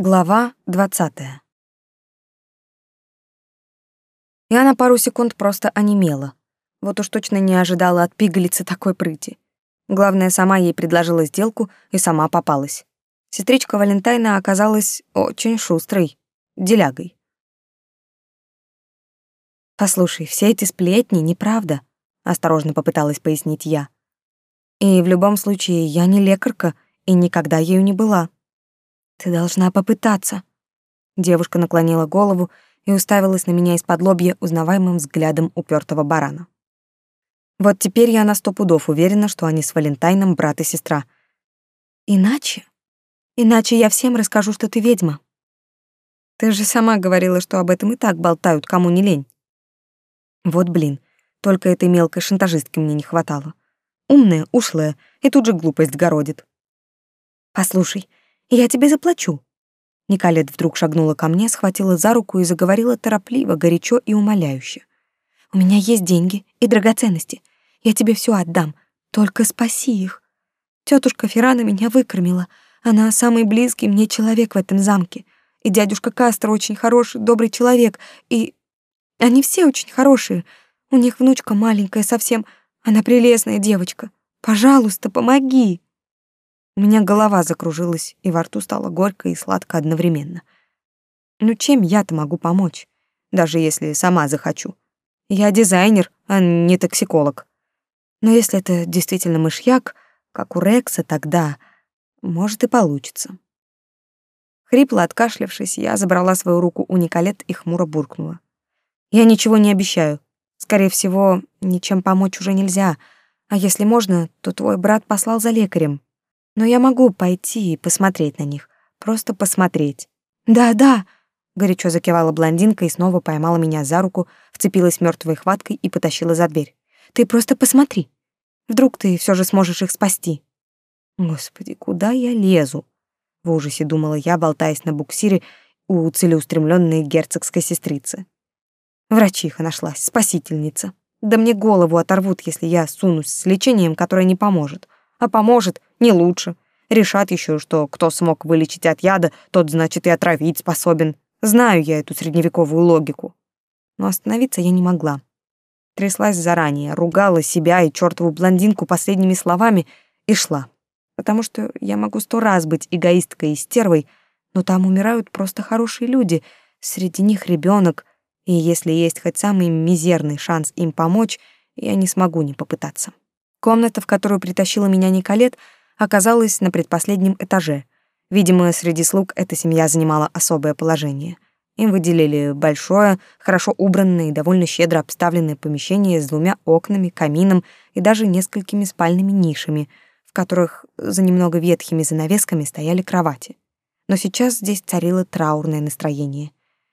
Глава двадцатая. Я на пару секунд просто онемела. Вот уж точно не ожидала от пигалицы такой прыти. Главное, сама ей предложила сделку и сама попалась. Сестричка Валентайна оказалась очень шустрой, делягой. «Послушай, все эти сплетни — неправда», — осторожно попыталась пояснить я. «И в любом случае, я не лекарка и никогда ею не была». Ты должна попытаться. Девушка наклонила голову и уставилась на меня из-под лобья узнаваемым взглядом упертого барана. Вот теперь я на сто пудов уверена, что они с Валентайном брат и сестра. Иначе? Иначе я всем расскажу, что ты ведьма. Ты же сама говорила, что об этом и так болтают, кому не лень. Вот блин, только этой мелкой шантажистки мне не хватало. Умная, ушлая и тут же глупость городит. Послушай, я тебе заплачу». Николет вдруг шагнула ко мне, схватила за руку и заговорила торопливо, горячо и умоляюще. «У меня есть деньги и драгоценности. Я тебе все отдам, только спаси их. Тетушка Феррана меня выкормила. Она самый близкий мне человек в этом замке. И дядюшка Кастро очень хороший, добрый человек. И они все очень хорошие. У них внучка маленькая совсем. Она прелестная девочка. Пожалуйста, помоги!» У меня голова закружилась, и во рту стало горько и сладко одновременно. Ну чем я-то могу помочь, даже если сама захочу? Я дизайнер, а не токсиколог. Но если это действительно мышьяк, как у Рекса, тогда, может, и получится. Хрипло откашлявшись, я забрала свою руку у Николет и хмуро буркнула. «Я ничего не обещаю. Скорее всего, ничем помочь уже нельзя. А если можно, то твой брат послал за лекарем. Но я могу пойти и посмотреть на них. Просто посмотреть. Да-да, горячо закивала блондинка и снова поймала меня за руку, вцепилась мертвой хваткой и потащила за дверь. Ты просто посмотри. Вдруг ты все же сможешь их спасти. Господи, куда я лезу? В ужасе думала я, болтаясь на буксире у целеустремленной герцогской сестрицы. Врачиха нашлась, спасительница. Да мне голову оторвут, если я сунусь с лечением, которое не поможет. А поможет, не лучше. Решат еще, что кто смог вылечить от яда, тот, значит, и отравить способен. Знаю я эту средневековую логику. Но остановиться я не могла. Тряслась заранее, ругала себя и чертову блондинку последними словами и шла. Потому что я могу сто раз быть эгоисткой и стервой, но там умирают просто хорошие люди, среди них ребенок, и если есть хоть самый мизерный шанс им помочь, я не смогу не попытаться. Комната, в которую притащила меня Николет, оказалась на предпоследнем этаже. Видимо, среди слуг эта семья занимала особое положение. Им выделили большое, хорошо убранное и довольно щедро обставленное помещение с двумя окнами, камином и даже несколькими спальными нишами, в которых за немного ветхими занавесками стояли кровати. Но сейчас здесь царило траурное настроение.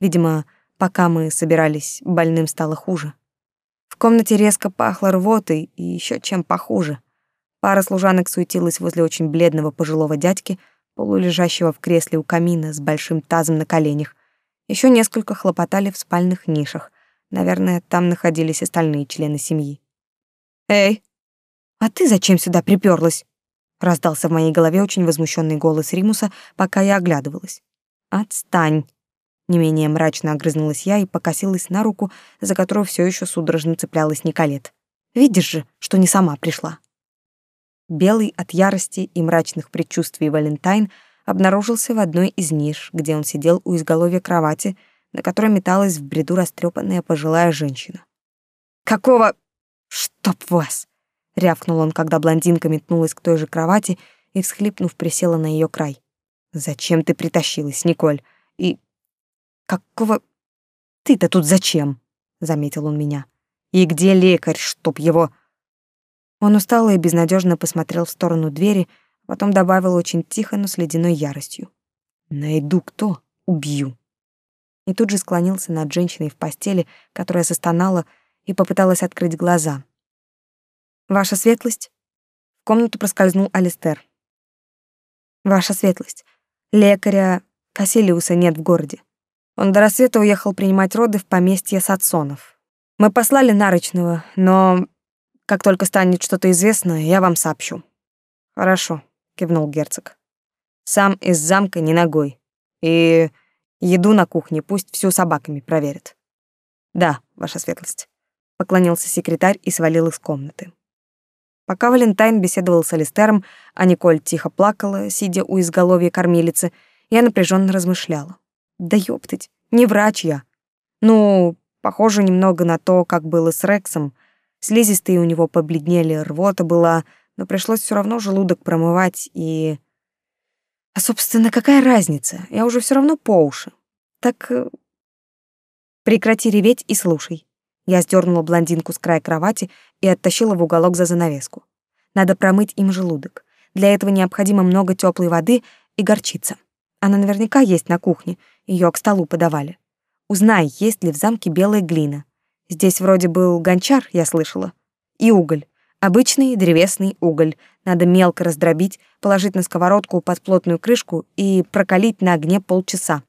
Видимо, пока мы собирались, больным стало хуже. В комнате резко пахло рвотой и еще чем похуже. Пара служанок суетилась возле очень бледного пожилого дядьки, полулежащего в кресле у камина с большим тазом на коленях. Еще несколько хлопотали в спальных нишах. Наверное, там находились остальные члены семьи. «Эй, а ты зачем сюда приперлась?» Раздался в моей голове очень возмущенный голос Римуса, пока я оглядывалась. «Отстань!» Не менее мрачно огрызнулась я и покосилась на руку, за которую все еще судорожно цеплялась Николет. «Видишь же, что не сама пришла». Белый от ярости и мрачных предчувствий Валентайн обнаружился в одной из ниш, где он сидел у изголовья кровати, на которой металась в бреду растрепанная пожилая женщина. «Какого... Чтоб вас!» — рявкнул он, когда блондинка метнулась к той же кровати и, всхлипнув, присела на ее край. «Зачем ты притащилась, Николь? И Какого... Ты-то тут зачем? Заметил он меня. И где лекарь, чтоб его... Он устало и безнадежно посмотрел в сторону двери, потом добавил очень тихо, но с ледяной яростью. «Найду кто, убью». И тут же склонился над женщиной в постели, которая застонала и попыталась открыть глаза. «Ваша светлость?» В комнату проскользнул Алистер. «Ваша светлость, лекаря Кассилиуса нет в городе. Он до рассвета уехал принимать роды в поместье Сатсонов. Мы послали нарочного, но как только станет что-то известно, я вам сообщу. Хорошо, кивнул герцог. Сам из замка не ногой. И еду на кухне пусть всю собаками проверят. Да, ваша светлость. Поклонился секретарь и свалил из комнаты. Пока Валентайн беседовал с Алистером, а Николь тихо плакала, сидя у изголовья кормилицы, я напряженно размышляла. Да ёптыть, не врач я. Ну, похоже немного на то, как было с Рексом. Слизистые у него побледнели, рвота была, но пришлось все равно желудок промывать и... А, собственно, какая разница? Я уже все равно по уши. Так э, прекрати реветь и слушай. Я сдернула блондинку с края кровати и оттащила в уголок за занавеску. Надо промыть им желудок. Для этого необходимо много теплой воды и горчица. Она наверняка есть на кухне, ее к столу подавали. Узнай, есть ли в замке белая глина. Здесь вроде был гончар, я слышала. И уголь. Обычный древесный уголь. Надо мелко раздробить, положить на сковородку под плотную крышку и прокалить на огне полчаса.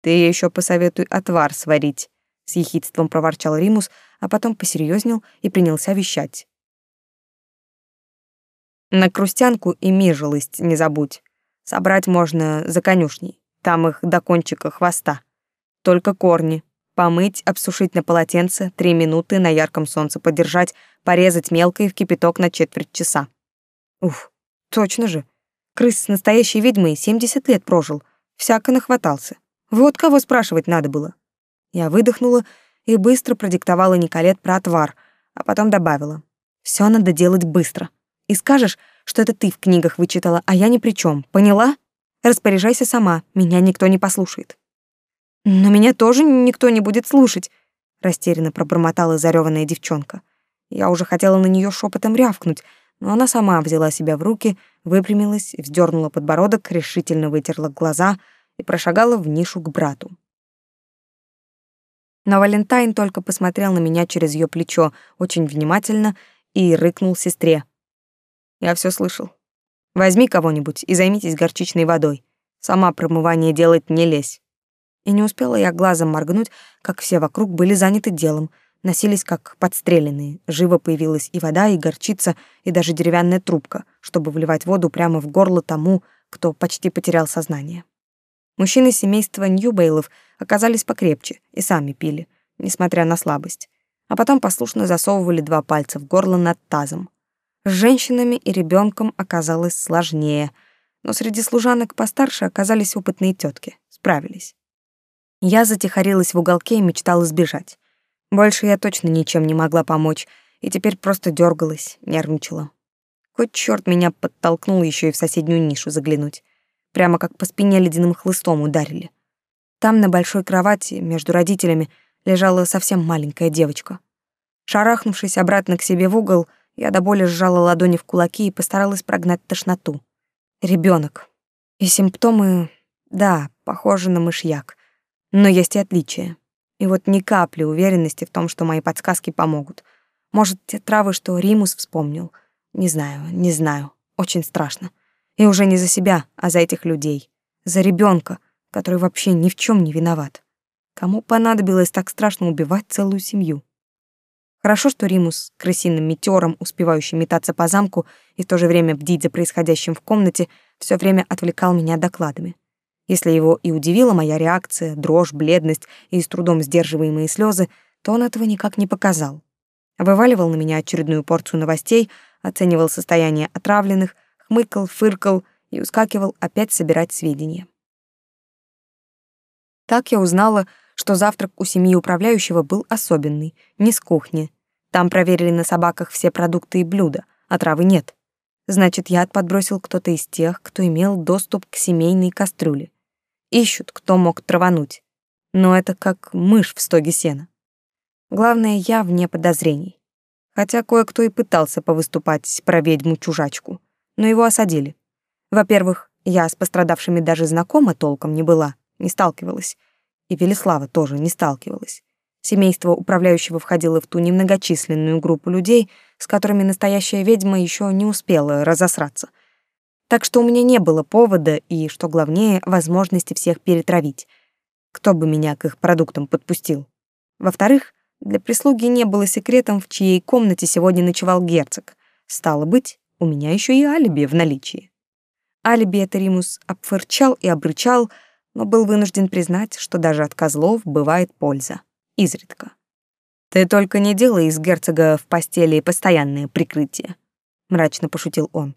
Ты еще посоветуй отвар сварить, с ехидством проворчал Римус, а потом посерьезнел и принялся вещать. На крустянку и мижелость не забудь. Собрать можно за конюшней, там их до кончика хвоста. Только корни. Помыть, обсушить на полотенце, три минуты на ярком солнце подержать, порезать мелко и в кипяток на четверть часа. Уф, точно же. Крыс с настоящей ведьмой 70 лет прожил, всяко нахватался. Вот кого спрашивать надо было. Я выдохнула и быстро продиктовала Николет про отвар, а потом добавила. Все надо делать быстро. И скажешь, что это ты в книгах вычитала, а я ни при чем. Поняла? Распоряжайся сама, меня никто не послушает. Но меня тоже никто не будет слушать, растерянно пробормотала зареванная девчонка. Я уже хотела на нее шепотом рявкнуть, но она сама взяла себя в руки, выпрямилась, вздернула подбородок, решительно вытерла глаза и прошагала в нишу к брату. Но Валентайн только посмотрел на меня через ее плечо очень внимательно и рыкнул сестре. «Я все слышал. Возьми кого-нибудь и займитесь горчичной водой. Сама промывание делать не лезь». И не успела я глазом моргнуть, как все вокруг были заняты делом, носились как подстреленные. Живо появилась и вода, и горчица, и даже деревянная трубка, чтобы вливать воду прямо в горло тому, кто почти потерял сознание. Мужчины семейства Ньюбейлов оказались покрепче и сами пили, несмотря на слабость. А потом послушно засовывали два пальца в горло над тазом. С женщинами и ребенком оказалось сложнее, но среди служанок постарше оказались опытные тетки, справились. Я затихарилась в уголке и мечтала сбежать. Больше я точно ничем не могла помочь, и теперь просто дергалась, нервничала. Хоть черт меня подтолкнул еще и в соседнюю нишу заглянуть прямо как по спине ледяным хлыстом ударили. Там на большой кровати между родителями лежала совсем маленькая девочка. Шарахнувшись обратно к себе в угол, я до боли сжала ладони в кулаки и постаралась прогнать тошноту. Ребенок. И симптомы, да, похожи на мышьяк. Но есть и отличия. И вот ни капли уверенности в том, что мои подсказки помогут. Может, те травы, что Римус вспомнил. Не знаю, не знаю. Очень страшно. И уже не за себя, а за этих людей. За ребенка, который вообще ни в чем не виноват. Кому понадобилось так страшно убивать целую семью? Хорошо, что Римус, крысиным метеором, успевающий метаться по замку и в то же время бдить за происходящим в комнате, все время отвлекал меня докладами. Если его и удивила моя реакция, дрожь, бледность и с трудом сдерживаемые слезы, то он этого никак не показал. Вываливал на меня очередную порцию новостей, оценивал состояние отравленных, хмыкал, фыркал и ускакивал опять собирать сведения. Так я узнала, что завтрак у семьи управляющего был особенный, не с кухни. Там проверили на собаках все продукты и блюда, а травы нет. Значит, яд подбросил кто-то из тех, кто имел доступ к семейной кастрюле. Ищут, кто мог травануть. Но это как мышь в стоге сена. Главное, я вне подозрений. Хотя кое-кто и пытался повыступать про ведьму-чужачку но его осадили. Во-первых, я с пострадавшими даже знакома толком не была, не сталкивалась. И Велислава тоже не сталкивалась. Семейство управляющего входило в ту немногочисленную группу людей, с которыми настоящая ведьма еще не успела разосраться. Так что у меня не было повода и, что главнее, возможности всех перетравить. Кто бы меня к их продуктам подпустил? Во-вторых, для прислуги не было секретом, в чьей комнате сегодня ночевал герцог. Стало быть, у меня еще и алиби в наличии. Алибиет Римус обфырчал и обрычал, но был вынужден признать, что даже от козлов бывает польза. Изредка. «Ты только не делай из герцога в постели постоянное прикрытие», — мрачно пошутил он.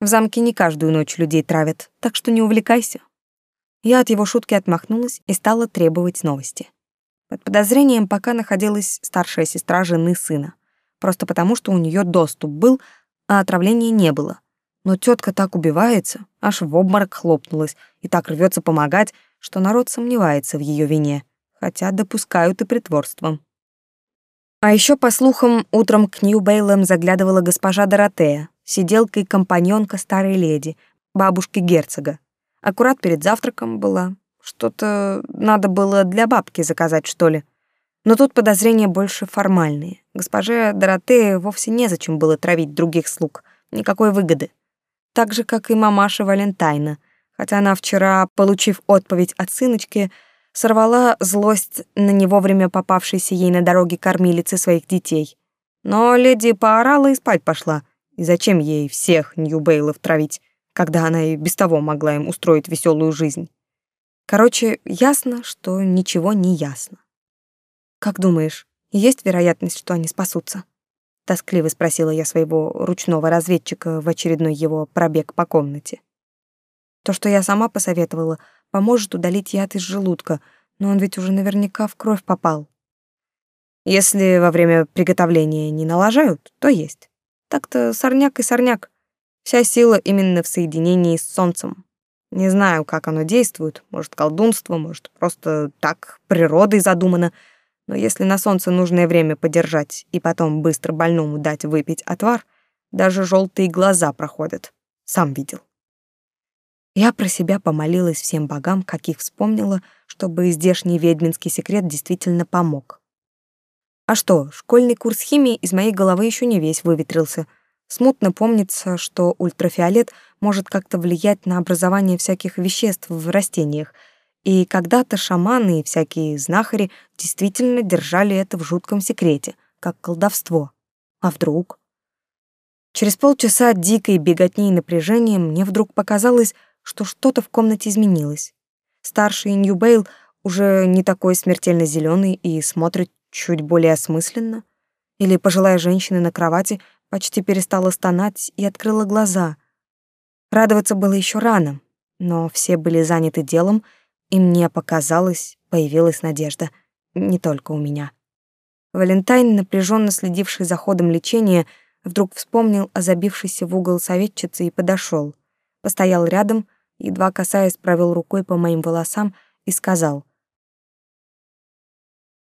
«В замке не каждую ночь людей травят, так что не увлекайся». Я от его шутки отмахнулась и стала требовать новости. Под подозрением пока находилась старшая сестра жены сына, просто потому что у нее доступ был, а отравления не было. Но тетка так убивается, аж в обморок хлопнулась и так рвется помогать, что народ сомневается в ее вине, хотя допускают и притворством. А еще, по слухам, утром к Нью-Бейлам заглядывала госпожа Доротея, сиделка и компаньонка старой леди, бабушки герцога. Аккурат перед завтраком была. Что-то надо было для бабки заказать, что ли. Но тут подозрения больше формальные. Госпоже Доротее вовсе незачем было травить других слуг. Никакой выгоды. Так же, как и мамаша Валентайна. Хотя она вчера, получив отповедь от сыночки, сорвала злость на не вовремя попавшейся ей на дороге кормилицы своих детей. Но леди поорала и спать пошла. И зачем ей всех Нью-Бейлов травить, когда она и без того могла им устроить веселую жизнь? Короче, ясно, что ничего не ясно. «Как думаешь, есть вероятность, что они спасутся?» Тоскливо спросила я своего ручного разведчика в очередной его пробег по комнате. То, что я сама посоветовала, поможет удалить яд из желудка, но он ведь уже наверняка в кровь попал. Если во время приготовления не налажают, то есть. Так-то сорняк и сорняк. Вся сила именно в соединении с солнцем. Не знаю, как оно действует, может, колдунство, может, просто так природой задумано, но если на солнце нужное время подержать и потом быстро больному дать выпить отвар, даже желтые глаза проходят. Сам видел. Я про себя помолилась всем богам, каких вспомнила, чтобы здешний ведьминский секрет действительно помог. А что, школьный курс химии из моей головы еще не весь выветрился. Смутно помнится, что ультрафиолет может как-то влиять на образование всяких веществ в растениях, и когда-то шаманы и всякие знахари действительно держали это в жутком секрете, как колдовство. А вдруг? Через полчаса дикой беготни и напряжения мне вдруг показалось, что что-то в комнате изменилось. Старший Ньюбейл уже не такой смертельно зеленый и смотрит чуть более осмысленно. Или пожилая женщина на кровати почти перестала стонать и открыла глаза. Радоваться было еще рано, но все были заняты делом, и мне показалось, появилась надежда. Не только у меня. Валентайн, напряженно следивший за ходом лечения, вдруг вспомнил о забившейся в угол советчице и подошел постоял рядом, едва касаясь, провел рукой по моим волосам и сказал: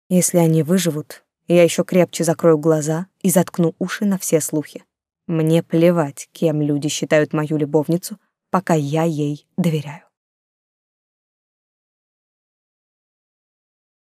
"Если они выживут, я еще крепче закрою глаза и заткну уши на все слухи. Мне плевать, кем люди считают мою любовницу, пока я ей доверяю".